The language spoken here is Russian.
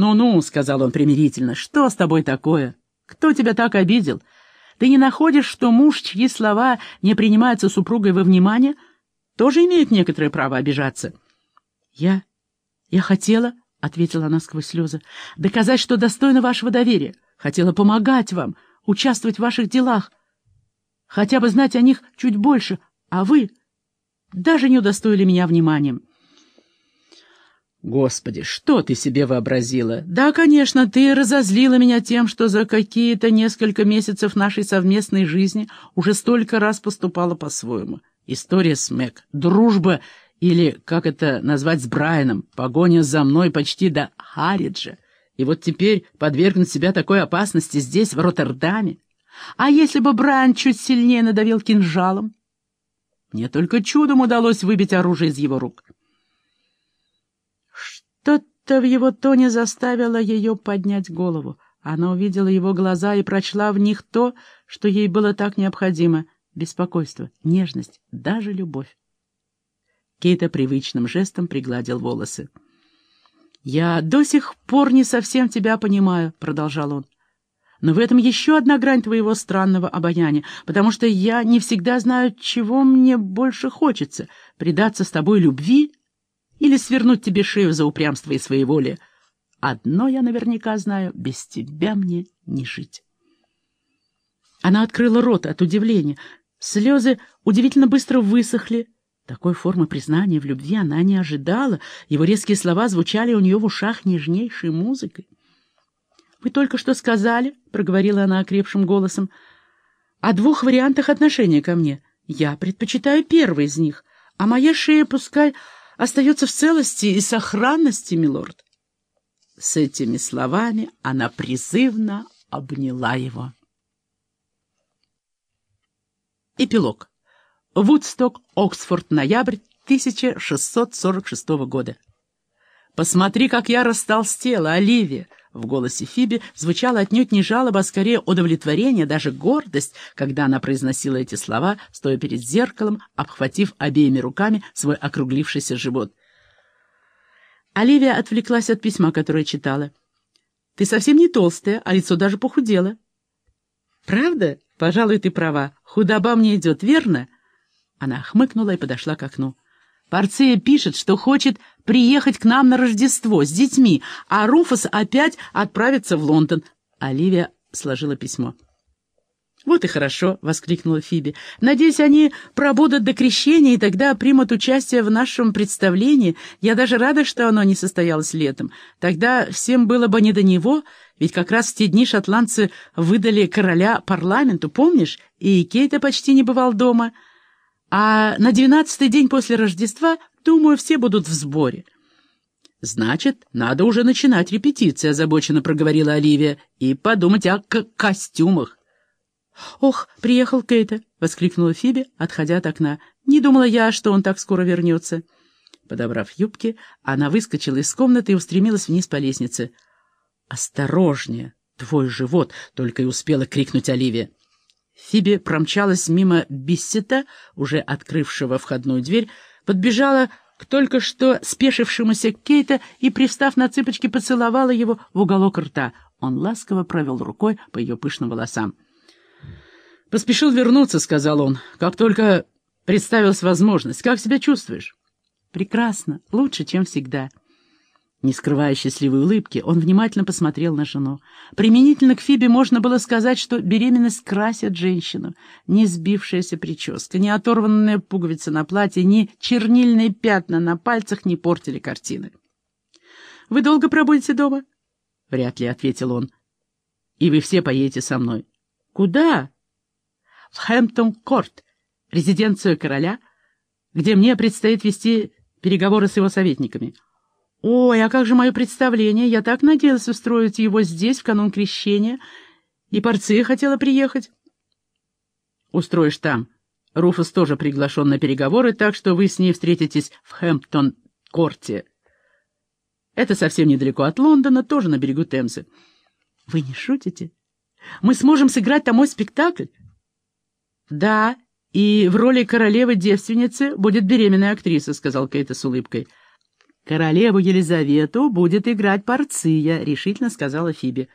«Ну-ну», — сказал он примирительно, — «что с тобой такое? Кто тебя так обидел? Ты не находишь, что муж, чьи слова не принимаются супругой во внимание, тоже имеет некоторое право обижаться?» «Я... я хотела...» — ответила она сквозь слезы, — «доказать, что достойна вашего доверия. Хотела помогать вам, участвовать в ваших делах, хотя бы знать о них чуть больше, а вы даже не удостоили меня вниманием». «Господи, что ты себе вообразила? Да, конечно, ты разозлила меня тем, что за какие-то несколько месяцев нашей совместной жизни уже столько раз поступала по-своему. История с Мэг, дружба или, как это назвать, с Брайаном, погоня за мной почти до Хариджа. И вот теперь подвергнуть себя такой опасности здесь, в Роттердаме. А если бы Брайан чуть сильнее надавил кинжалом? Мне только чудом удалось выбить оружие из его рук». Что-то в его тоне заставило ее поднять голову. Она увидела его глаза и прочла в них то, что ей было так необходимо — беспокойство, нежность, даже любовь. Кейта привычным жестом пригладил волосы. «Я до сих пор не совсем тебя понимаю», — продолжал он. «Но в этом еще одна грань твоего странного обаяния, потому что я не всегда знаю, чего мне больше хочется — предаться с тобой любви или свернуть тебе шею за упрямство и своеволие. Одно я наверняка знаю — без тебя мне не жить. Она открыла рот от удивления. Слезы удивительно быстро высохли. Такой формы признания в любви она не ожидала. Его резкие слова звучали у нее в ушах нежнейшей музыкой. «Вы только что сказали, — проговорила она окрепшим голосом, — о двух вариантах отношения ко мне. Я предпочитаю первый из них, а моя шея пускай остается в целости и сохранности, милорд. С этими словами она призывно обняла его. Эпилог. Вудсток, Оксфорд, ноябрь 1646 года. «Посмотри, как я растолстела, Оливия!» В голосе Фиби звучало отнюдь не жалоба, а скорее удовлетворение, даже гордость, когда она произносила эти слова, стоя перед зеркалом, обхватив обеими руками свой округлившийся живот. Оливия отвлеклась от письма, которое читала. «Ты совсем не толстая, а лицо даже похудело». «Правда? Пожалуй, ты права. Худоба мне идет, верно?» Она хмыкнула и подошла к окну. Порция пишет, что хочет приехать к нам на Рождество с детьми, а Руфус опять отправится в Лондон. Оливия сложила письмо. «Вот и хорошо!» — воскликнула Фиби. «Надеюсь, они пробудут до крещения и тогда примут участие в нашем представлении. Я даже рада, что оно не состоялось летом. Тогда всем было бы не до него, ведь как раз в те дни шотландцы выдали короля парламенту, помнишь? И Кейта почти не бывал дома». А на двенадцатый день после Рождества, думаю, все будут в сборе. «Значит, надо уже начинать репетиции», — озабоченно проговорила Оливия, «и подумать о костюмах». «Ох, приехал Кейта!» — воскликнула Фиби, отходя от окна. «Не думала я, что он так скоро вернется». Подобрав юбки, она выскочила из комнаты и устремилась вниз по лестнице. «Осторожнее! Твой живот!» — только и успела крикнуть Оливия. Фиби промчалась мимо Биссета, уже открывшего входную дверь, подбежала к только что спешившемуся Кейта и, пристав на цыпочки, поцеловала его в уголок рта. Он ласково провел рукой по ее пышным волосам. «Поспешил вернуться», — сказал он, — «как только представилась возможность. Как себя чувствуешь?» «Прекрасно. Лучше, чем всегда». Не скрывая счастливой улыбки, он внимательно посмотрел на жену. Применительно к Фибе можно было сказать, что беременность красит женщину. Ни сбившаяся прическа, ни оторванная пуговица на платье, ни чернильные пятна на пальцах не портили картины. «Вы долго пробудете дома?» «Вряд ли», — ответил он. «И вы все поедете со мной». «Куда?» «В Хэмптон-Корт, резиденцию короля, где мне предстоит вести переговоры с его советниками». «Ой, а как же мое представление? Я так надеялась устроить его здесь в канун крещения. И Порция хотела приехать». «Устроишь там. Руфус тоже приглашен на переговоры, так что вы с ней встретитесь в Хэмптон-корте. Это совсем недалеко от Лондона, тоже на берегу Темзы». «Вы не шутите? Мы сможем сыграть там мой спектакль?» «Да, и в роли королевы-девственницы будет беременная актриса», — сказал Кейта с улыбкой. «Королеву Елизавету будет играть Порция», — решительно сказала Фиби.